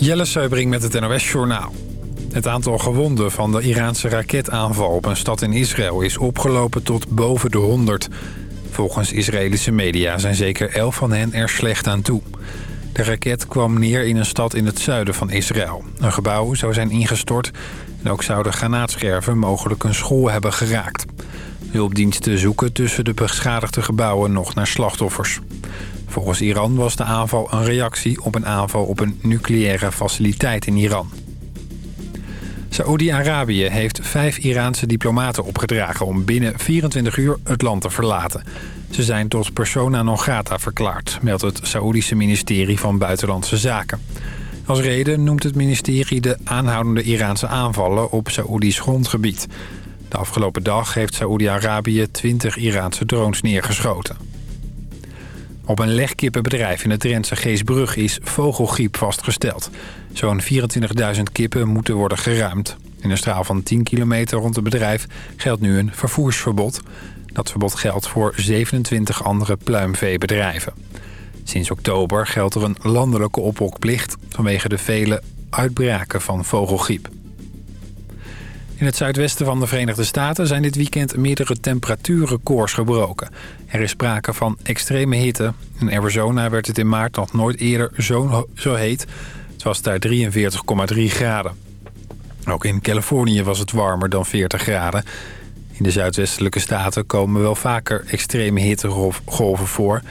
Jelle Seubring met het NOS Journaal. Het aantal gewonden van de Iraanse raketaanval op een stad in Israël... is opgelopen tot boven de 100. Volgens Israëlische media zijn zeker 11 van hen er slecht aan toe. De raket kwam neer in een stad in het zuiden van Israël. Een gebouw zou zijn ingestort en ook zouden granaatscherven mogelijk een school hebben geraakt. Hulpdiensten zoeken tussen de beschadigde gebouwen nog naar slachtoffers. Volgens Iran was de aanval een reactie op een aanval op een nucleaire faciliteit in Iran. Saoedi-Arabië heeft vijf Iraanse diplomaten opgedragen om binnen 24 uur het land te verlaten. Ze zijn tot persona non grata verklaard, meldt het Saoedische ministerie van Buitenlandse Zaken. Als reden noemt het ministerie de aanhoudende Iraanse aanvallen op Saoedisch grondgebied. De afgelopen dag heeft Saoedi-Arabië 20 Iraanse drones neergeschoten. Op een legkippenbedrijf in het Drentse Geesbrug is vogelgriep vastgesteld. Zo'n 24.000 kippen moeten worden geruimd. In een straal van 10 kilometer rond het bedrijf geldt nu een vervoersverbod. Dat verbod geldt voor 27 andere pluimveebedrijven. Sinds oktober geldt er een landelijke ophokplicht... vanwege de vele uitbraken van vogelgriep. In het zuidwesten van de Verenigde Staten zijn dit weekend meerdere temperatuurrecords gebroken. Er is sprake van extreme hitte. In Arizona werd het in maart nog nooit eerder zo, zo heet. Het was daar 43,3 graden. Ook in Californië was het warmer dan 40 graden. In de zuidwestelijke staten komen wel vaker extreme hittegolven voor.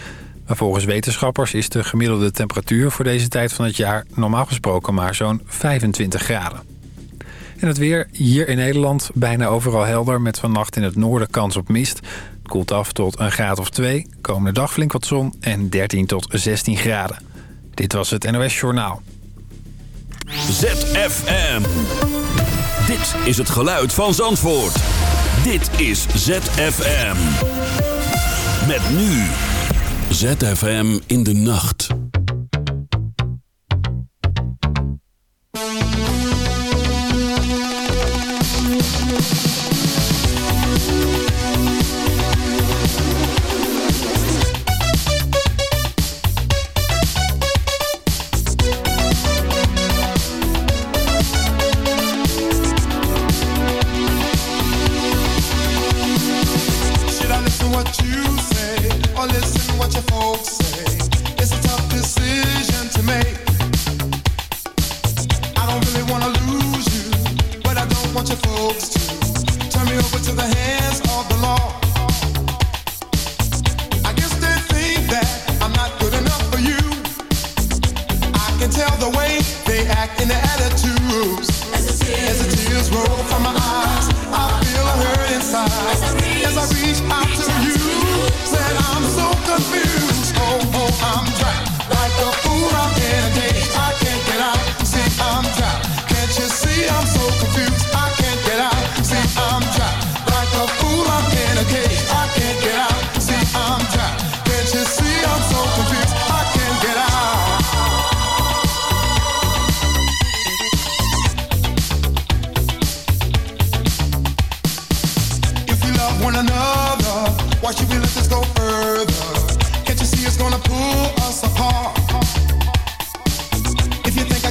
Maar volgens wetenschappers is de gemiddelde temperatuur voor deze tijd van het jaar normaal gesproken maar zo'n 25 graden. En het weer hier in Nederland bijna overal helder... met vannacht in het noorden kans op mist. Het koelt af tot een graad of 2. Komende dag flink wat zon en 13 tot 16 graden. Dit was het NOS Journaal. ZFM. Dit is het geluid van Zandvoort. Dit is ZFM. Met nu. ZFM in de nacht.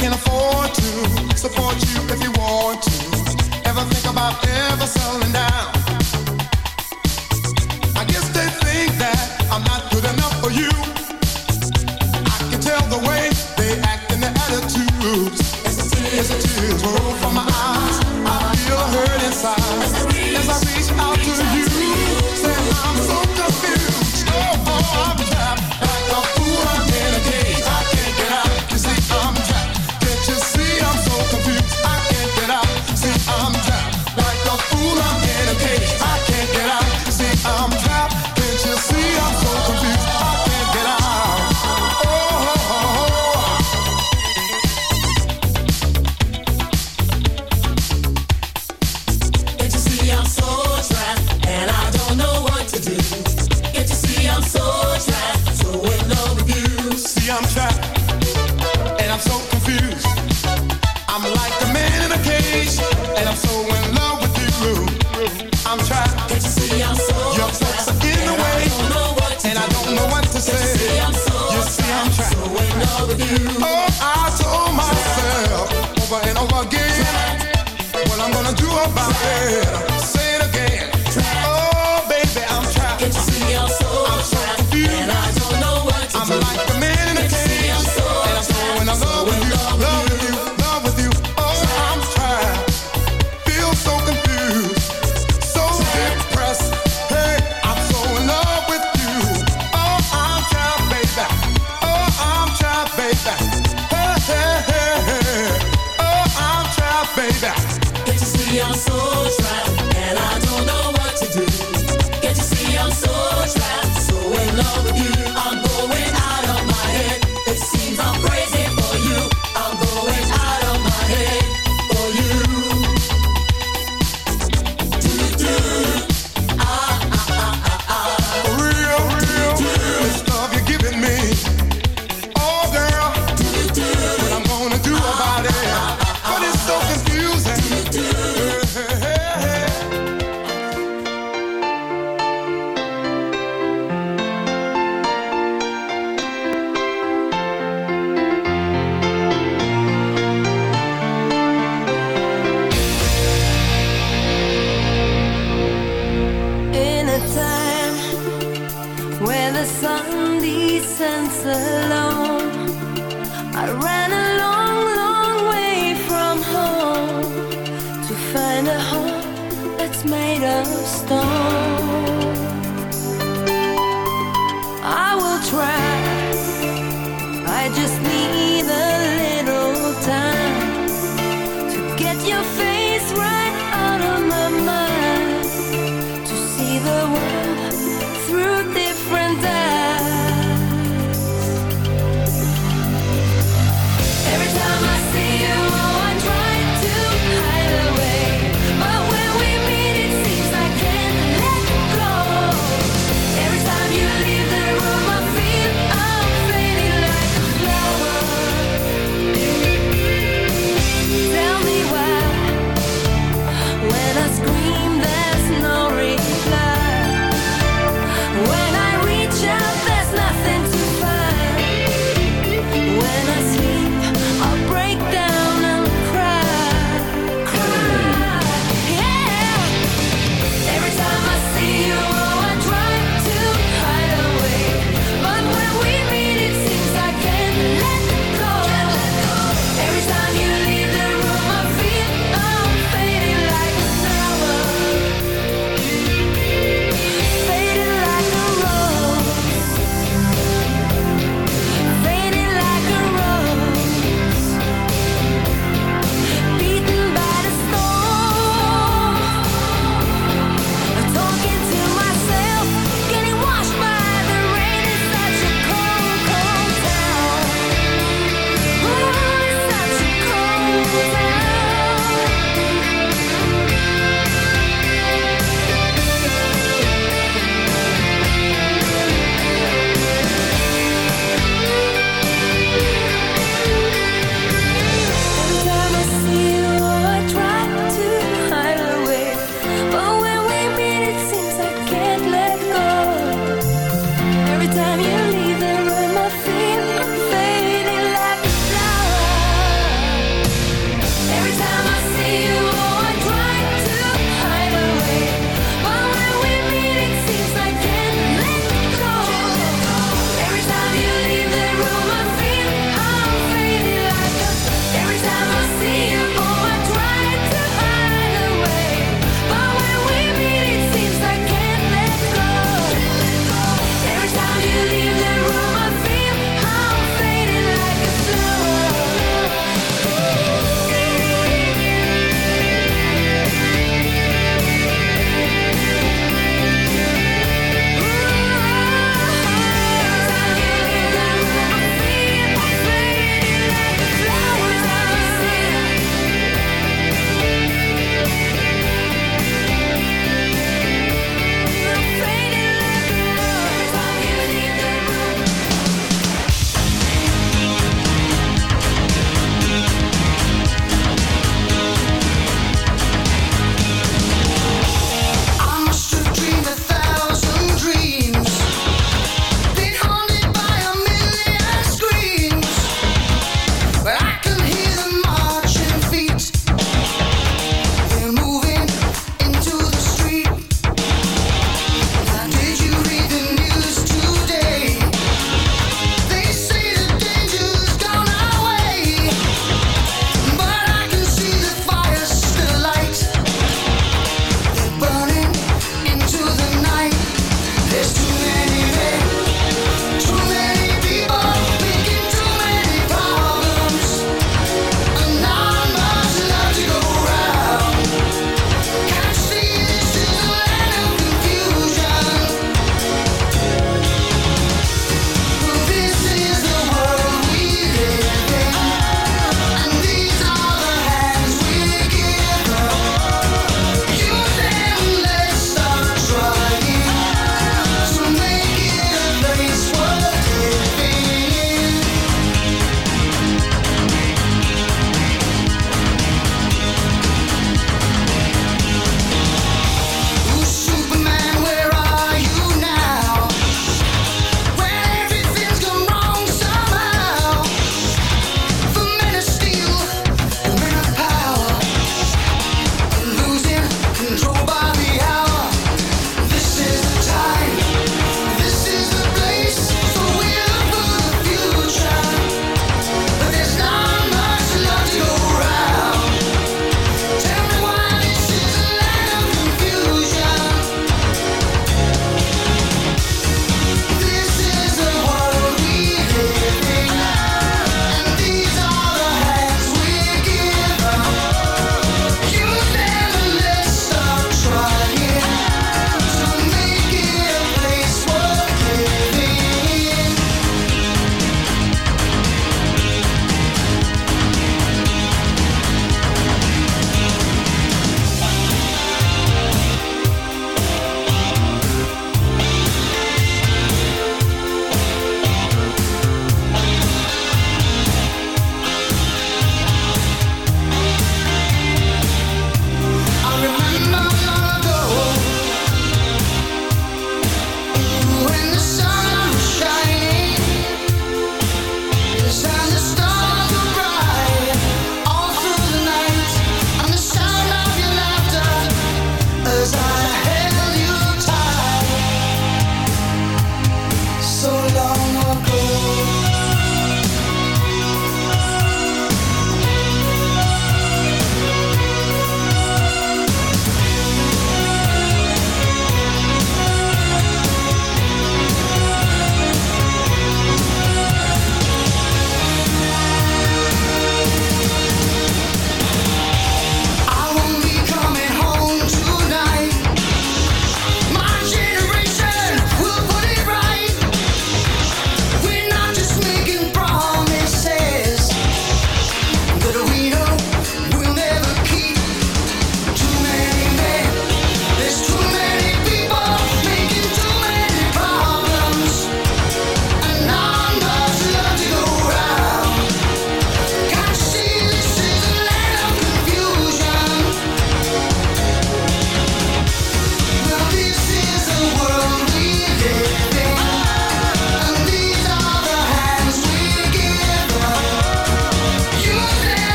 can afford to support you if you want to. Ever think about ever selling down? I guess they think that I'm not good enough for you. I can tell the way they act and their attitudes. Yes, it is. Yes, it is.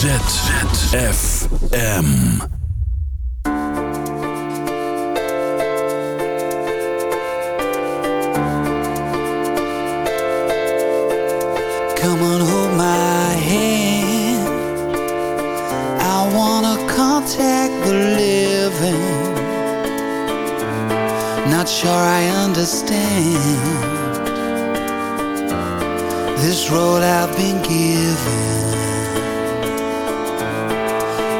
ZFM. Come on, hold my hand. I wanna contact the living. Not sure I understand this road I've been given.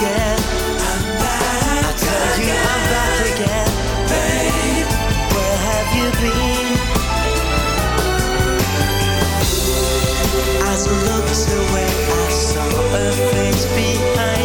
again. I'm back. Again. where have you been? As I looked away, I saw a face behind.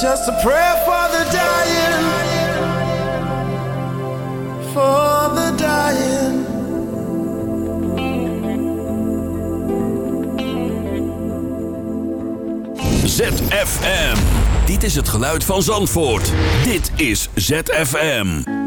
Just a prayer for the dying. For the dying. ZFM. Dit is het geluid van Zandvoort. Dit is ZFM.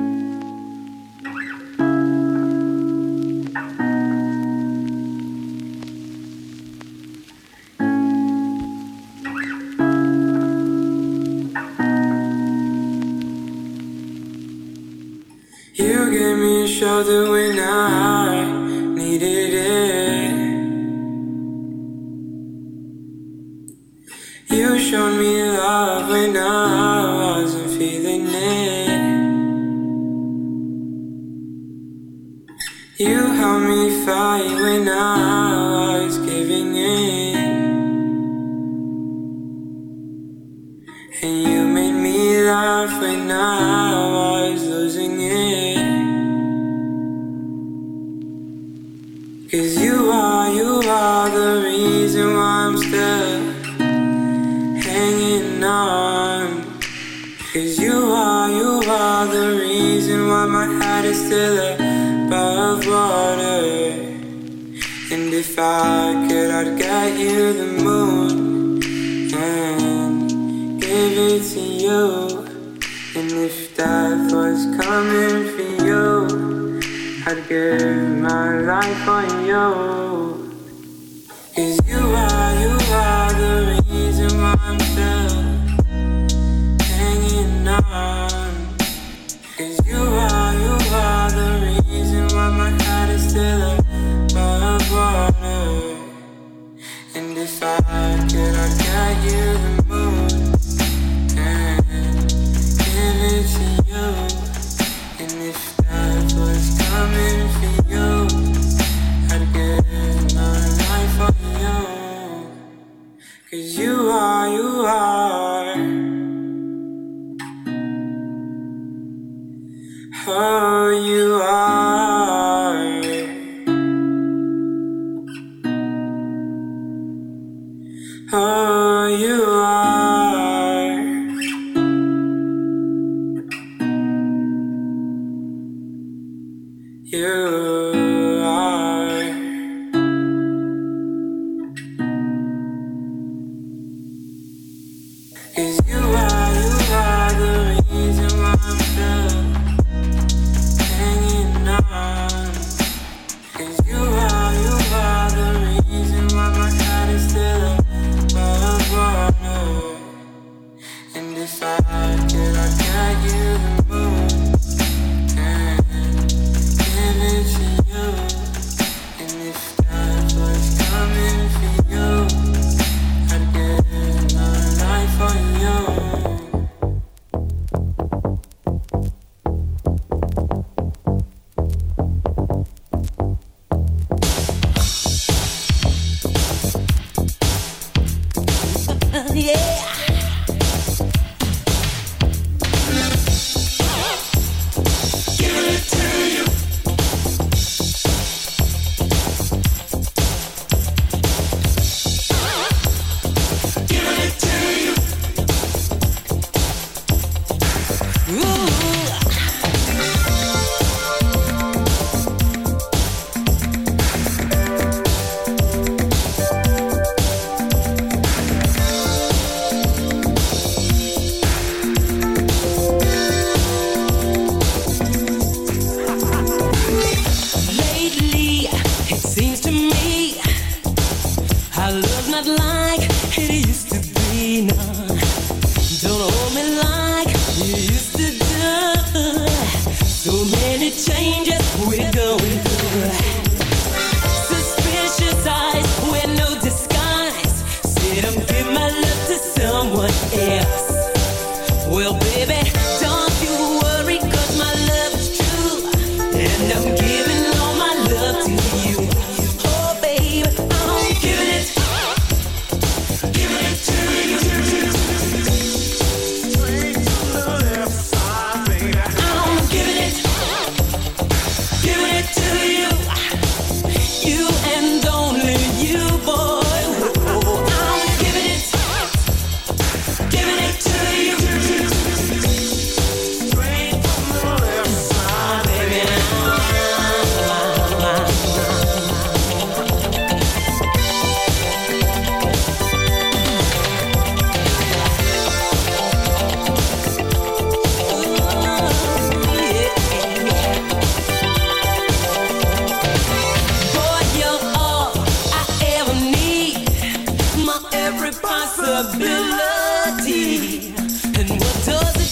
What does it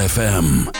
FM.